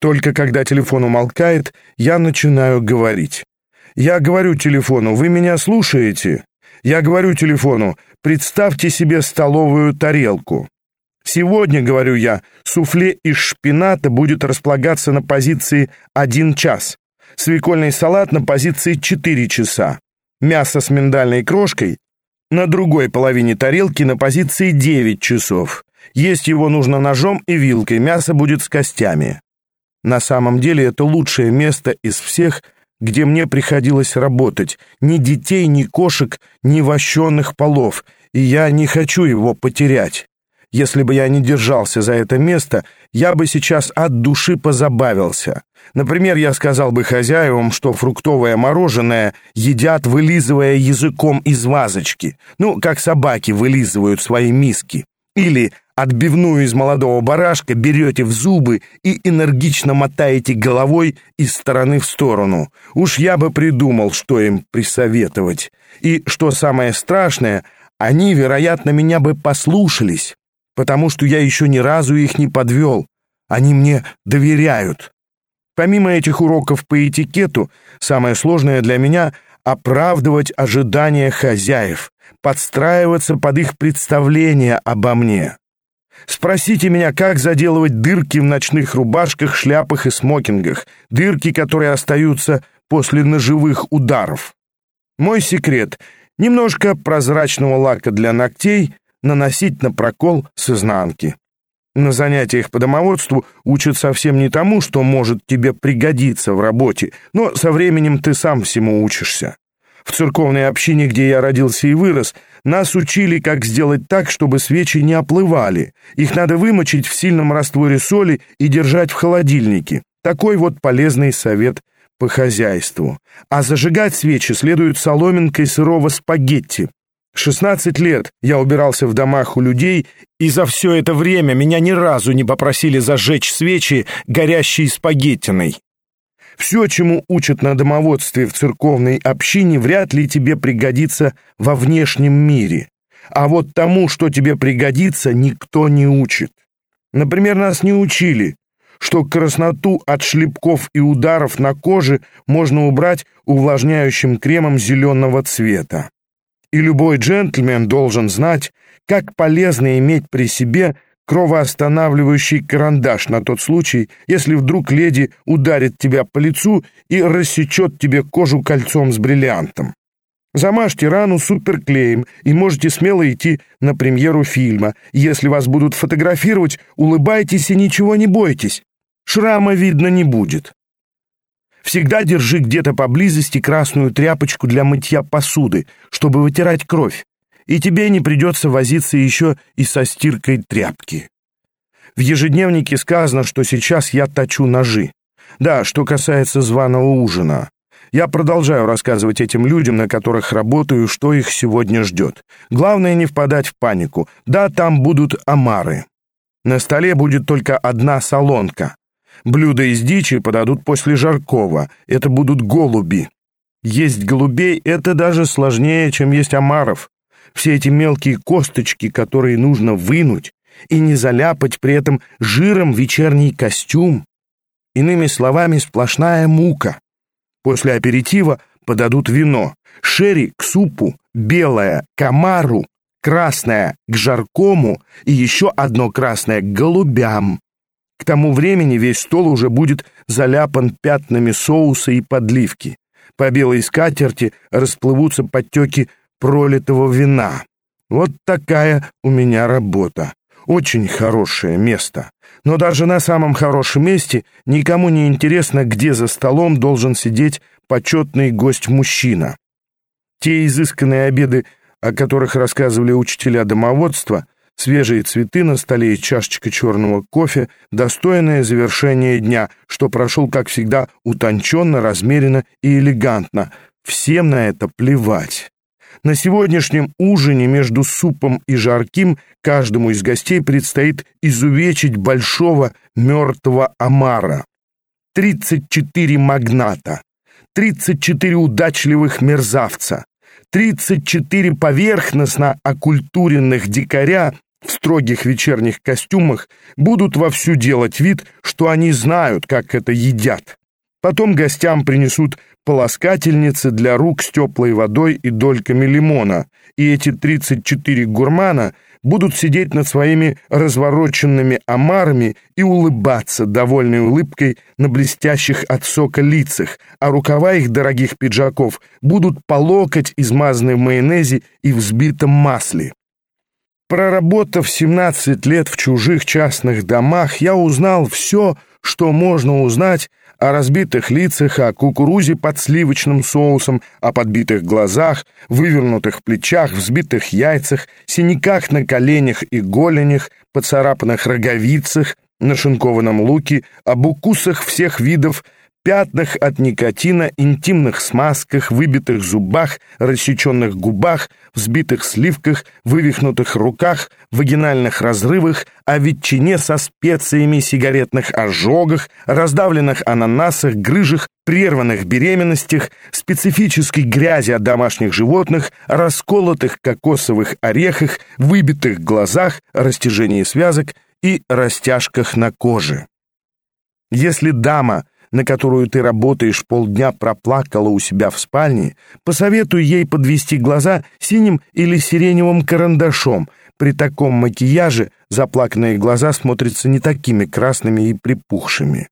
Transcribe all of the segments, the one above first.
Только когда телефон умолкает, я начинаю говорить. Я говорю телефону, вы меня слушаете? Я говорю телефону, представьте себе столовую тарелку. Сегодня, говорю я, суфле из шпината будет располагаться на позиции 1 час, свекольный салат на позиции 4 часа, мясо с миндальной крошкой на другой половине тарелки на позиции 9 часов. Есть его нужно ножом и вилкой, мясо будет с костями. На самом деле это лучшее место из всех, где мне приходилось работать. Ни детей, ни кошек, ни вощенных полов, и я не хочу его потерять. Если бы я не держался за это место, я бы сейчас от души позабавился. Например, я сказал бы хозяевам, что фруктовое мороженое едят, вылизывая языком из вазочки, ну, как собаки вылизывают свои миски. Или отбивную из молодого барашка берете в зубы и энергично мотаете головой из стороны в сторону. Уж я бы придумал, что им присоветовать. И, что самое страшное, они, вероятно, меня бы послушались потому что я еще ни разу их не подвел. Они мне доверяют. Помимо этих уроков по этикету, самое сложное для меня — оправдывать ожидания хозяев, подстраиваться под их представления обо мне. Спросите меня, как заделывать дырки в ночных рубашках, шляпах и смокингах, дырки, которые остаются после ножевых ударов. Мой секрет — немножко прозрачного лака для ногтей — наносить на прокол с изнанки. На занятиях по домоводству учат совсем не тому, что может тебе пригодиться в работе, но со временем ты сам всему учишься. В церковной общине, где я родился и вырос, нас учили, как сделать так, чтобы свечи не оплывали. Их надо вымочить в сильном растворе соли и держать в холодильнике. Такой вот полезный совет по хозяйству. А зажигать свечи следует соломинкой сырого спагетти. 16 лет я убирался в домах у людей, и за все это время меня ни разу не попросили зажечь свечи, горящей спагеттиной. Все, чему учат на домоводстве в церковной общине, вряд ли тебе пригодится во внешнем мире. А вот тому, что тебе пригодится, никто не учит. Например, нас не учили, что красноту от шлепков и ударов на коже можно убрать увлажняющим кремом зеленого цвета и любой джентльмен должен знать, как полезно иметь при себе кровоостанавливающий карандаш на тот случай, если вдруг леди ударит тебя по лицу и рассечет тебе кожу кольцом с бриллиантом. Замажьте рану суперклеем и можете смело идти на премьеру фильма. Если вас будут фотографировать, улыбайтесь и ничего не бойтесь. Шрама видно не будет. Всегда держи где-то поблизости красную тряпочку для мытья посуды, чтобы вытирать кровь, и тебе не придется возиться еще и со стиркой тряпки. В ежедневнике сказано, что сейчас я точу ножи. Да, что касается званого ужина. Я продолжаю рассказывать этим людям, на которых работаю, что их сегодня ждет. Главное не впадать в панику. Да, там будут омары. На столе будет только одна солонка. Блюда из дичи подадут после жаркого. Это будут голуби. Есть голубей — это даже сложнее, чем есть омаров. Все эти мелкие косточки, которые нужно вынуть и не заляпать при этом жиром вечерний костюм. Иными словами, сплошная мука. После аперитива подадут вино. Шерри к супу, белое к омару, красное к жаркому и еще одно красное к голубям. К тому времени весь стол уже будет заляпан пятнами соуса и подливки. По белой скатерти расплывутся подтеки пролитого вина. Вот такая у меня работа. Очень хорошее место. Но даже на самом хорошем месте никому не интересно, где за столом должен сидеть почетный гость-мужчина. Те изысканные обеды, о которых рассказывали учителя домоводства, свежие цветы на столе и чашечка черного кофе, достойное завершение дня, что прошел, как всегда, утонченно, размеренно и элегантно. Всем на это плевать. На сегодняшнем ужине между супом и жарким каждому из гостей предстоит изувечить большого мертвого омара. 34 магната, 34 удачливых мерзавца, 34 поверхностно окультуренных дикаря в строгих вечерних костюмах будут вовсю делать вид, что они знают, как это едят. Потом гостям принесут полоскательницы для рук с теплой водой и дольками лимона, и эти 34 гурмана будут сидеть над своими развороченными омарами и улыбаться довольной улыбкой на блестящих от сока лицах, а рукава их дорогих пиджаков будут по локоть измазаны в майонезе и взбитом масле. Проработав 17 лет в чужих частных домах, я узнал все, что можно узнать о разбитых лицах, о кукурузе под сливочным соусом, о подбитых глазах, вывернутых плечах, взбитых яйцах, синяках на коленях и голенях, поцарапанных роговицах, нашинкованном луке, об укусах всех видов, пятнах от никотина, интимных смазках, выбитых зубах, рассеченных губах, взбитых сливках, вывихнутых руках, вагинальных разрывах, о ветчине со специями, сигаретных ожогах, раздавленных ананасах, грыжах, прерванных беременностях, специфической грязи от домашних животных, расколотых кокосовых орехах, выбитых глазах, растяжении связок и растяжках на коже. Если дама – на которую ты работаешь полдня, проплакала у себя в спальне, посоветуй ей подвести глаза синим или сиреневым карандашом. При таком макияже заплаканные глаза смотрятся не такими красными и припухшими.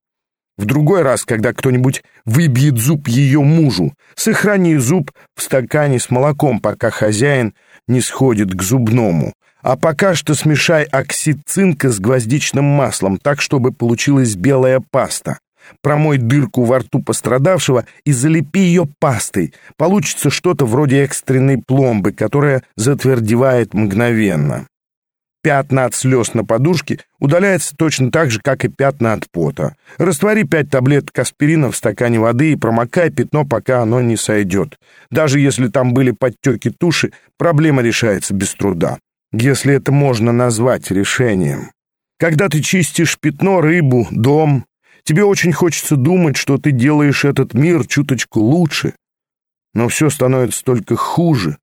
В другой раз, когда кто-нибудь выбьет зуб ее мужу, сохрани зуб в стакане с молоком, пока хозяин не сходит к зубному. А пока что смешай оксид цинка с гвоздичным маслом, так, чтобы получилась белая паста. Промой дырку во рту пострадавшего и залепи ее пастой. Получится что-то вроде экстренной пломбы, которая затвердевает мгновенно. Пятна от слез на подушке удаляются точно так же, как и пятна от пота. Раствори пять таблеток аспирина в стакане воды и промокай пятно, пока оно не сойдет. Даже если там были подтеки туши, проблема решается без труда. Если это можно назвать решением. Когда ты чистишь пятно, рыбу, дом, Тебе очень хочется думать, что ты делаешь этот мир чуточку лучше, но все становится только хуже,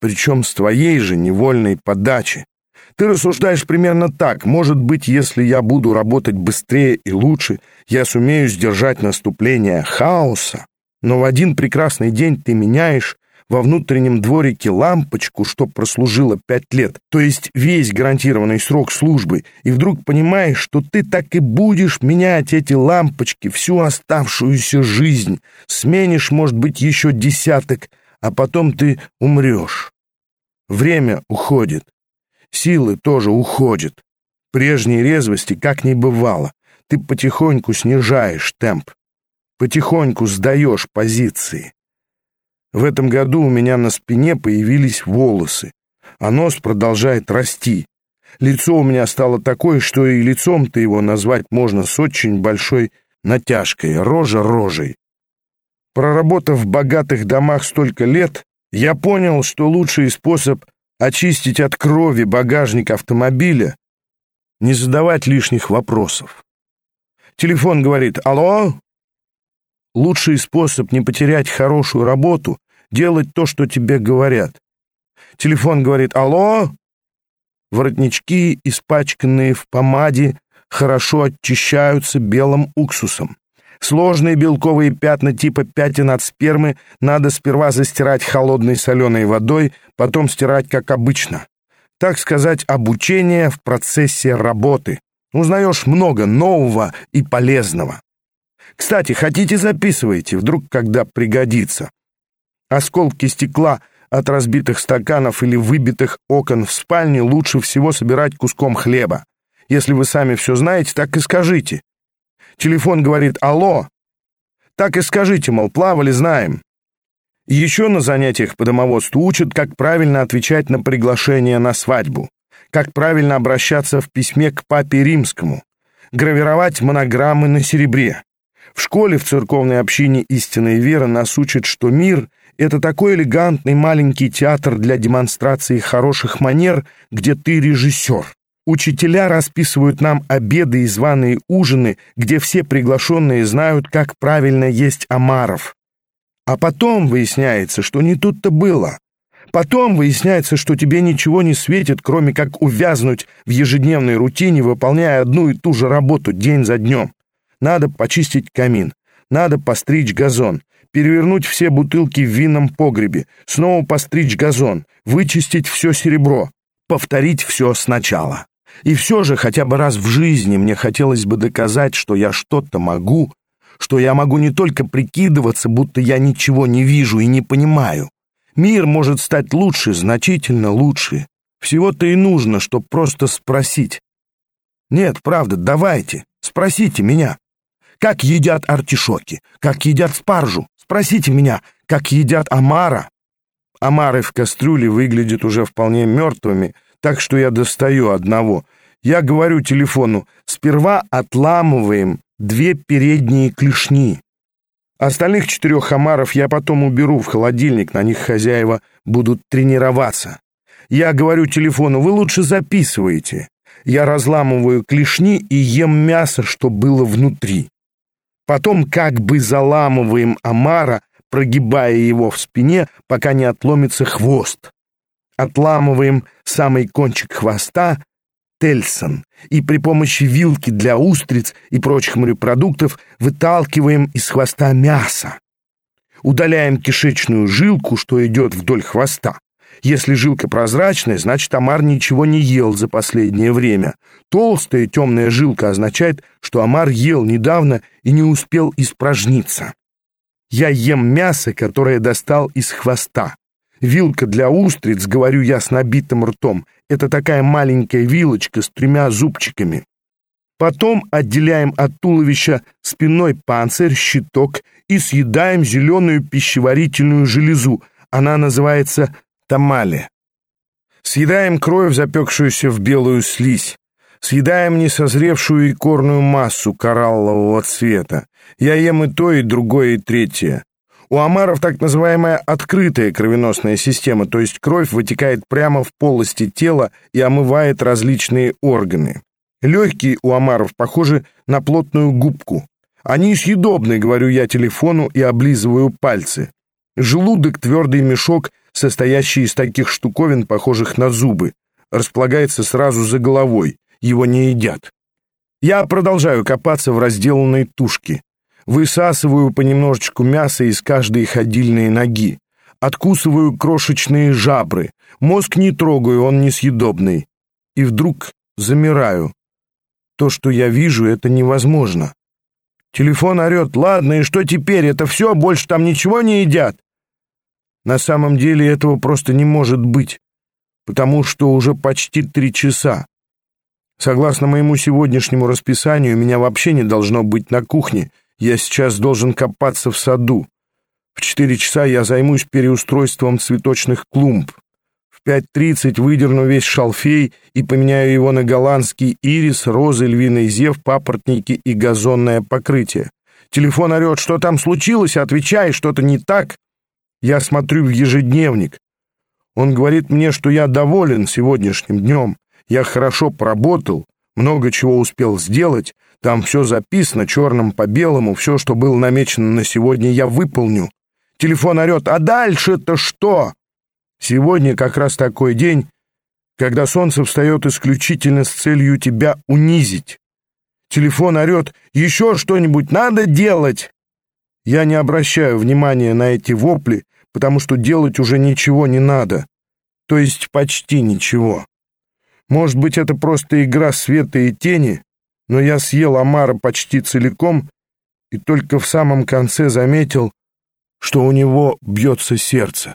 причем с твоей же невольной подачи. Ты рассуждаешь примерно так. Может быть, если я буду работать быстрее и лучше, я сумею сдержать наступление хаоса. Но в один прекрасный день ты меняешь во внутреннем дворике лампочку, что прослужила пять лет, то есть весь гарантированный срок службы, и вдруг понимаешь, что ты так и будешь менять эти лампочки всю оставшуюся жизнь, сменишь, может быть, еще десяток, а потом ты умрешь. Время уходит, силы тоже уходят, прежней резвости как не бывало, ты потихоньку снижаешь темп, потихоньку сдаешь позиции. В этом году у меня на спине появились волосы, а нос продолжает расти. Лицо у меня стало такое, что и лицом-то его назвать можно с очень большой натяжкой, рожа рожей. Проработав в богатых домах столько лет, я понял, что лучший способ очистить от крови багажник автомобиля — не задавать лишних вопросов. Телефон говорит «Алло?» Лучший способ не потерять хорошую работу делать то, что тебе говорят. Телефон говорит «Алло?» Воротнички, испачканные в помаде, хорошо очищаются белым уксусом. Сложные белковые пятна типа пятен от спермы надо сперва застирать холодной соленой водой, потом стирать как обычно. Так сказать, обучение в процессе работы. Узнаешь много нового и полезного. Кстати, хотите записывайте, вдруг когда пригодится. Осколки стекла от разбитых стаканов или выбитых окон в спальне лучше всего собирать куском хлеба. Если вы сами все знаете, так и скажите. Телефон говорит «Алло». Так и скажите, мол, плавали, знаем. Еще на занятиях по домоводству учат, как правильно отвечать на приглашение на свадьбу, как правильно обращаться в письме к папе римскому, гравировать монограммы на серебре. В школе в церковной общине истинной веры нас учат, что мир это такой элегантный маленький театр для демонстрации хороших манер, где ты режиссер. Учителя расписывают нам обеды и званые ужины, где все приглашенные знают, как правильно есть омаров. А потом выясняется, что не тут-то было. Потом выясняется, что тебе ничего не светит, кроме как увязнуть в ежедневной рутине, выполняя одну и ту же работу день за днем. Надо почистить камин, надо постричь газон, перевернуть все бутылки в винном погребе, снова постричь газон, вычистить все серебро, повторить все сначала. И все же хотя бы раз в жизни мне хотелось бы доказать, что я что-то могу, что я могу не только прикидываться, будто я ничего не вижу и не понимаю. Мир может стать лучше, значительно лучше. Всего-то и нужно, чтобы просто спросить. Нет, правда, давайте, спросите меня. Как едят артишоки? Как едят спаржу? Спросите меня, как едят омара? Омары в кастрюле выглядят уже вполне мертвыми, так что я достаю одного. Я говорю телефону, сперва отламываем две передние клешни. Остальных четырех омаров я потом уберу в холодильник, на них хозяева будут тренироваться. Я говорю телефону, вы лучше записывайте. Я разламываю клешни и ем мясо, что было внутри. Потом как бы заламываем омара, прогибая его в спине, пока не отломится хвост. Отламываем самый кончик хвоста, Тельсон, и при помощи вилки для устриц и прочих морепродуктов выталкиваем из хвоста мясо. Удаляем кишечную жилку, что идет вдоль хвоста. Если жилка прозрачная, значит, омар ничего не ел за последнее время. Толстая темная жилка означает, что омар ел недавно и не успел испражниться. Я ем мясо, которое достал из хвоста. Вилка для устриц, говорю я с набитым ртом, это такая маленькая вилочка с тремя зубчиками. Потом отделяем от туловища спинной панцирь, щиток и съедаем зеленую пищеварительную железу. Она называется тамале. Съедаем кровь, запекшуюся в белую слизь. Съедаем несозревшую икорную массу кораллового цвета. Я ем и то, и другое, и третье. У омаров так называемая открытая кровеносная система, то есть кровь вытекает прямо в полости тела и омывает различные органы. Легкие у омаров похожи на плотную губку. Они съедобны, говорю я телефону и облизываю пальцы. Желудок — твердый мешок, состоящий из таких штуковин, похожих на зубы. Располагается сразу за головой. Его не едят. Я продолжаю копаться в разделанной тушке. Высасываю понемножечку мяса из каждой ходильной ноги. Откусываю крошечные жабры. Мозг не трогаю, он несъедобный. И вдруг замираю. То, что я вижу, это невозможно. Телефон орет. «Ладно, и что теперь? Это все? Больше там ничего не едят?» На самом деле этого просто не может быть, потому что уже почти три часа. Согласно моему сегодняшнему расписанию, меня вообще не должно быть на кухне — я сейчас должен копаться в саду. В четыре часа я займусь переустройством цветочных клумб. В пять тридцать выдерну весь шалфей и поменяю его на голландский ирис, розы, львиный зев, папоротники и газонное покрытие. Телефон орет, что там случилось, отвечай, что-то не так. Я смотрю в ежедневник. Он говорит мне, что я доволен сегодняшним днем. Я хорошо поработал, много чего успел сделать, там все записано черным по белому, все, что было намечено на сегодня, я выполню. Телефон орет, а дальше-то что? Сегодня как раз такой день, когда солнце встает исключительно с целью тебя унизить. Телефон орет, еще что-нибудь надо делать. Я не обращаю внимания на эти вопли, потому что делать уже ничего не надо. То есть почти ничего. Может быть, это просто игра света и тени, но я съел омара почти целиком и только в самом конце заметил, что у него бьется сердце.